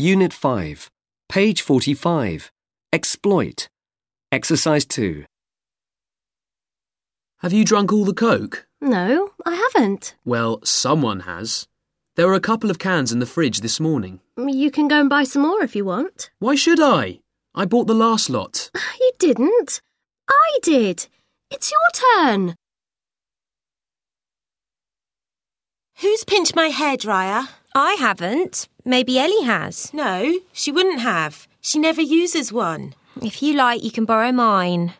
Unit 5, page 45. Exploit. Exercise 2. Have you drunk all the Coke? No, I haven't. Well, someone has. There were a couple of cans in the fridge this morning. You can go and buy some more if you want. Why should I? I bought the last lot. You didn't. I did. It's your turn. Who's pinched my hairdryer? I haven't. Maybe Ellie has. No, she wouldn't have. She never uses one. If you like, you can borrow mine.